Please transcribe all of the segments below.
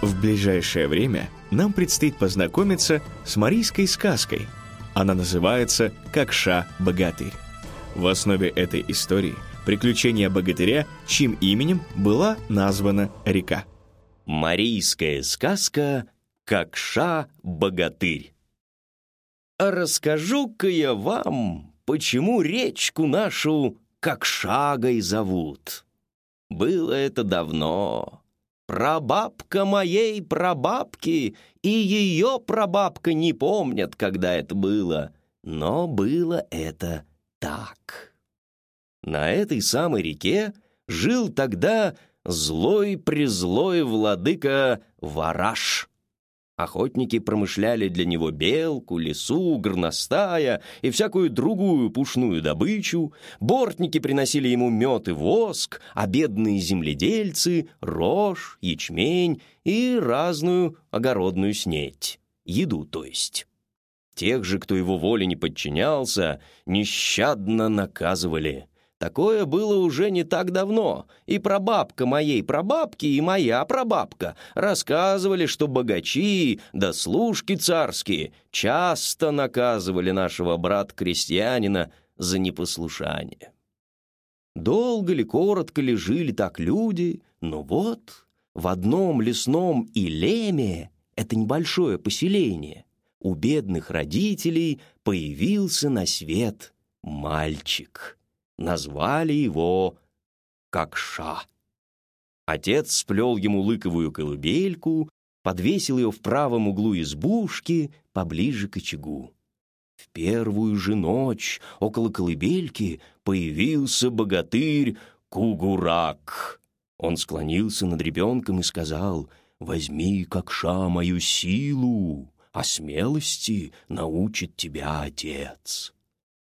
В ближайшее время нам предстоит познакомиться с марийской сказкой. Она называется «Как Ша-богатырь». В основе этой истории приключения богатыря, чьим именем была названа река. Марийская сказка «Как Ша-богатырь». А расскажу-ка я вам, почему речку нашу как шагой зовут. Было это давно, Прабабка моей прабабки и ее прабабка не помнят, когда это было, но было это так. На этой самой реке жил тогда злой-призлой владыка Вараш. Охотники промышляли для него белку, лису, горностая и всякую другую пушную добычу, бортники приносили ему мед и воск, а бедные земледельцы — рожь, ячмень и разную огородную снеть. Еду, то есть. Тех же, кто его воле не подчинялся, нещадно наказывали — Такое было уже не так давно, и прабабка моей прабабки и моя прабабка рассказывали, что богачи да служки царские часто наказывали нашего брата-крестьянина за непослушание. Долго ли, коротко ли жили так люди, но вот в одном лесном Илеме, это небольшое поселение, у бедных родителей появился на свет мальчик — назвали его Какша. Отец сплел ему лыковую колыбельку, подвесил ее в правом углу избушки поближе к очагу. В первую же ночь около колыбельки появился богатырь Кугурак. Он склонился над ребенком и сказал, «Возьми, Какша, мою силу, а смелости научит тебя отец».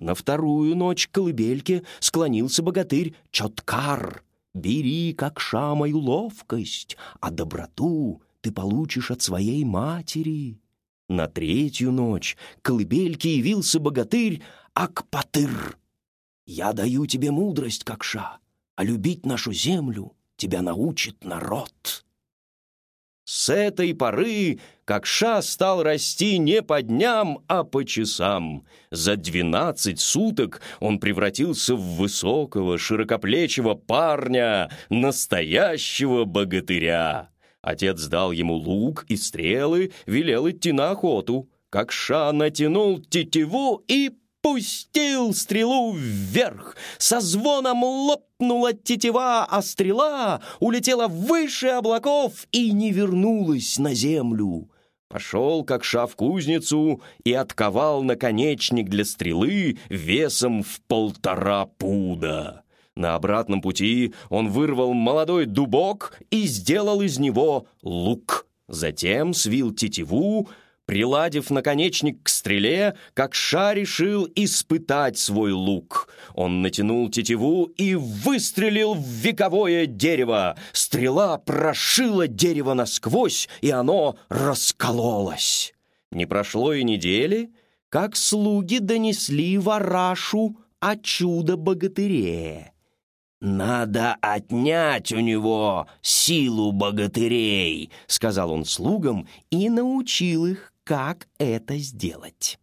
На вторую ночь к колыбельке склонился богатырь Чоткар. «Бери, как ша, мою ловкость, а доброту ты получишь от своей матери». На третью ночь к колыбельке явился богатырь Акпатыр. «Я даю тебе мудрость, как ша, а любить нашу землю тебя научит народ». С этой поры Кокша стал расти не по дням, а по часам. За двенадцать суток он превратился в высокого, широкоплечего парня, настоящего богатыря. Отец дал ему лук и стрелы, велел идти на охоту. Кокша натянул тетиву и пустил стрелу вверх. Со звоном лопнула тетива, а стрела улетела выше облаков и не вернулась на землю. Пошел, как шав кузницу, и отковал наконечник для стрелы весом в полтора пуда. На обратном пути он вырвал молодой дубок и сделал из него лук. Затем свил тетиву, Приладив наконечник к стреле, как ша решил испытать свой лук. Он натянул тетиву и выстрелил в вековое дерево. Стрела прошила дерево насквозь, и оно раскололось. Не прошло и недели, как слуги донесли варашу о чудо-богатыре. «Надо отнять у него силу богатырей», — сказал он слугам и научил их, как это сделать.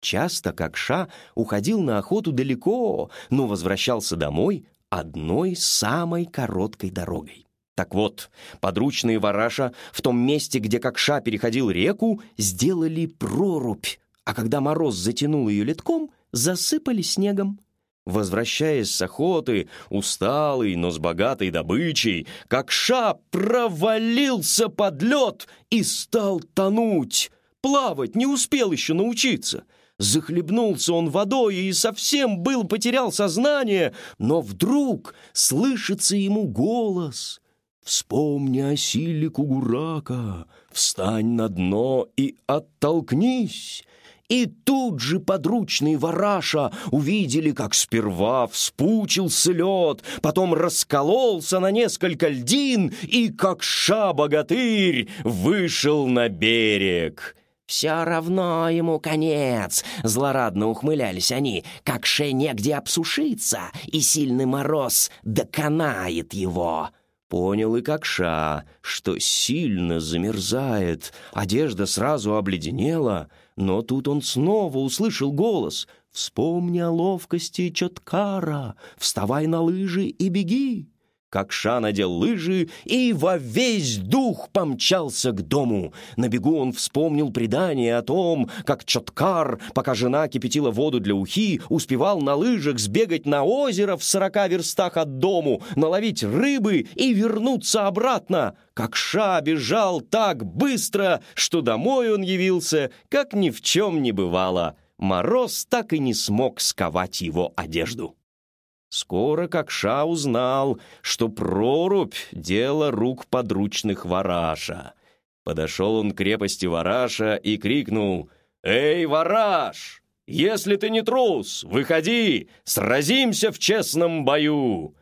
Часто Какша уходил на охоту далеко, но возвращался домой одной самой короткой дорогой. Так вот, подручные вараша в том месте, где Кокша переходил реку, сделали прорубь, а когда мороз затянул ее литком, засыпали снегом. Возвращаясь с охоты, усталый, но с богатой добычей, Кокша провалился под лед и стал тонуть. Плавать не успел еще научиться. Захлебнулся он водой и совсем был потерял сознание, но вдруг слышится ему голос. «Вспомни о силе Кугурака, встань на дно и оттолкнись!» И тут же подручные вараша увидели, как сперва вспучился лед, потом раскололся на несколько льдин, и как ша-богатырь вышел на берег. «Все равно ему конец!» — злорадно ухмылялись они. «Как ше негде обсушиться, и сильный мороз доконает его!» Понял и Кокша, что сильно замерзает. Одежда сразу обледенела, но тут он снова услышал голос. «Вспомни о ловкости Чоткара, вставай на лыжи и беги!» Как Ша надел лыжи и во весь дух помчался к дому. На бегу он вспомнил предание о том, как Чоткар, пока жена кипятила воду для ухи, успевал на лыжах сбегать на озеро в сорока верстах от дому, наловить рыбы и вернуться обратно. Как Ша бежал так быстро, что домой он явился, как ни в чем не бывало. Мороз так и не смог сковать его одежду. Скоро Кокша узнал, что прорубь — дело рук подручных Вараша. Подошел он к крепости Вараша и крикнул «Эй, Вараш, если ты не трус, выходи, сразимся в честном бою!»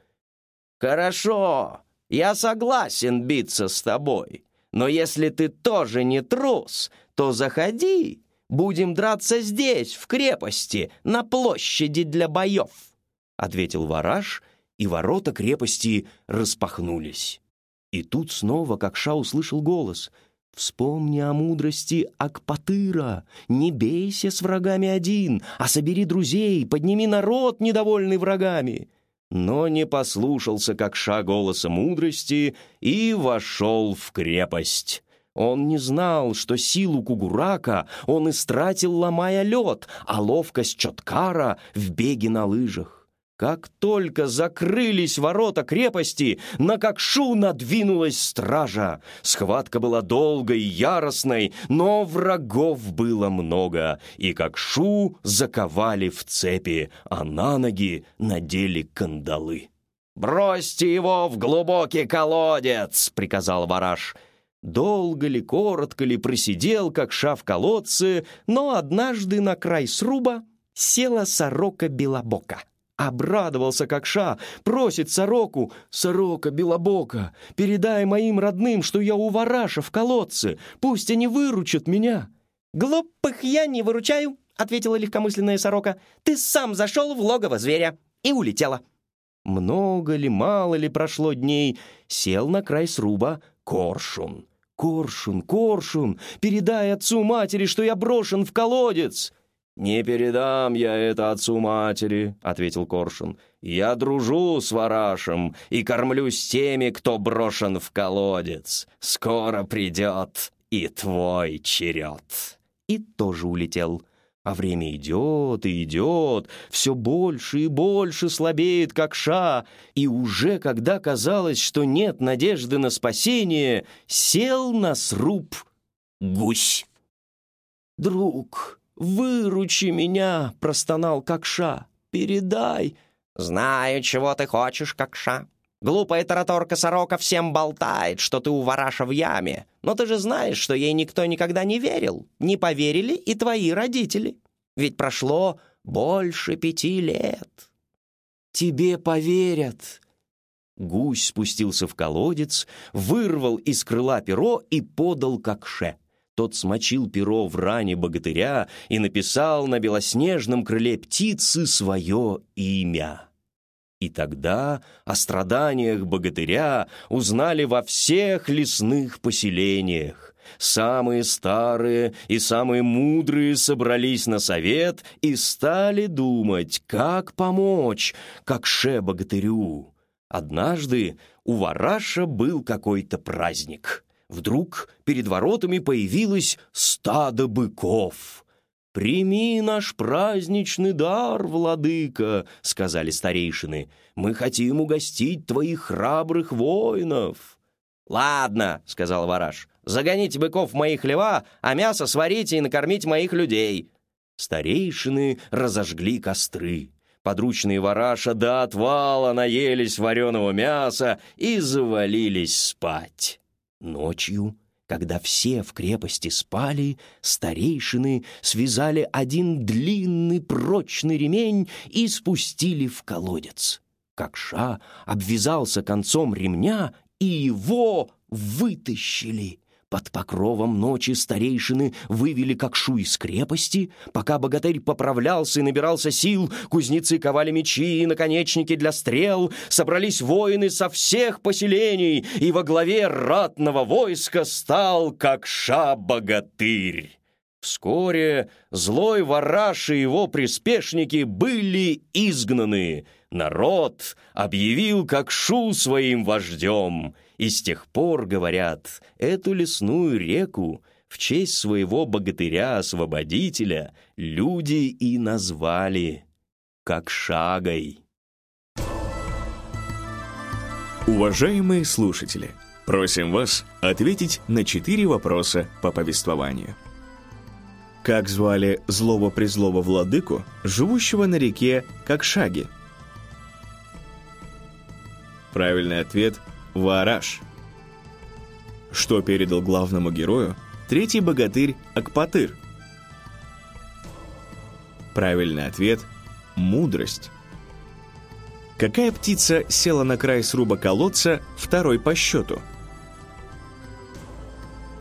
«Хорошо, я согласен биться с тобой, но если ты тоже не трус, то заходи, будем драться здесь, в крепости, на площади для боев» ответил Вараж, и ворота крепости распахнулись. И тут снова Кокша услышал голос. «Вспомни о мудрости Акпатыра, не бейся с врагами один, а собери друзей, подними народ, недовольный врагами». Но не послушался Кокша голоса мудрости и вошел в крепость. Он не знал, что силу Кугурака он истратил, ломая лед, а ловкость Чоткара в беге на лыжах. Как только закрылись ворота крепости, на Кокшу надвинулась стража. Схватка была долгой яростной, но врагов было много, и Кокшу заковали в цепи, а на ноги надели кандалы. «Бросьте его в глубокий колодец!» — приказал Вараж. Долго ли, коротко ли просидел, как в колодце, но однажды на край сруба села сорока белобока. Обрадовался как ша, просит сороку, «Сорока белобока, передай моим родным, что я у вараша в колодце, пусть они выручат меня». «Глупых я не выручаю», — ответила легкомысленная сорока. «Ты сам зашел в логово зверя и улетела». Много ли, мало ли прошло дней, сел на край сруба коршун. «Коршун, коршун, передай отцу матери, что я брошен в колодец!» «Не передам я это отцу матери», — ответил Коршун. «Я дружу с Варашем и кормлюсь теми, кто брошен в колодец. Скоро придет и твой черед». И тоже улетел. А время идет и идет, все больше и больше слабеет, как ша, и уже когда казалось, что нет надежды на спасение, сел на сруб гусь. «Друг», «Выручи меня!» — простонал Кокша. «Передай!» «Знаю, чего ты хочешь, Кокша. Глупая тараторка-сорока всем болтает, что ты у вараша в яме. Но ты же знаешь, что ей никто никогда не верил. Не поверили и твои родители. Ведь прошло больше пяти лет». «Тебе поверят!» Гусь спустился в колодец, вырвал из крыла перо и подал Кокше. Тот смочил перо в ране богатыря и написал на белоснежном крыле птицы свое имя. И тогда о страданиях богатыря узнали во всех лесных поселениях. Самые старые и самые мудрые собрались на совет и стали думать, как помочь, как ше богатырю. Однажды у Вараша был какой-то праздник. Вдруг перед воротами появилось стадо быков. «Прими наш праздничный дар, владыка», — сказали старейшины. «Мы хотим угостить твоих храбрых воинов». «Ладно», — сказал Вараш, — «загоните быков в мои хлева, а мясо сварите и накормите моих людей». Старейшины разожгли костры. Подручные вараша до отвала наелись вареного мяса и завалились спать. Ночью, когда все в крепости спали, старейшины связали один длинный прочный ремень и спустили в колодец. Какша обвязался концом ремня, и его вытащили. Под покровом ночи старейшины вывели Кокшу из крепости. Пока богатырь поправлялся и набирался сил, кузнецы ковали мечи и наконечники для стрел, собрались воины со всех поселений, и во главе ратного войска стал Кокша-богатырь. Вскоре злой Вараш и его приспешники были изгнаны. Народ объявил Кокшу своим вождем — и с тех пор, говорят, эту лесную реку в честь своего богатыря-освободителя люди и назвали как Шагой. Уважаемые слушатели, просим вас ответить на четыре вопроса по повествованию. Как звали злого-призлого владыку, живущего на реке Кокшаги? Правильный ответ – Вараш. Что передал главному герою третий богатырь Акпатыр? Правильный ответ – мудрость. Какая птица села на край сруба колодца второй по счету?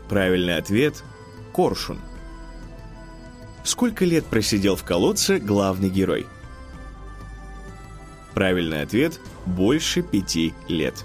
Правильный ответ – коршун. Сколько лет просидел в колодце главный герой? Правильный ответ – больше пяти лет.